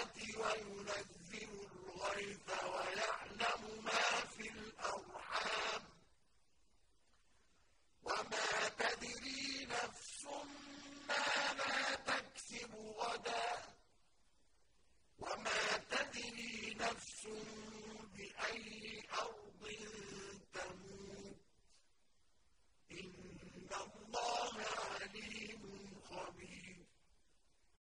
السَّمَاوَاتِ وَيُنَزِّلُ الْغَيْثَ وَيَعْلَمُ مَا فِي الْأَرْحَامِ. وَمَا تَدْرِي نَفْسٌ مَّاذَا تَكْسِبُ غَدًا. وَمَا تَدْرِي نَفْسٌ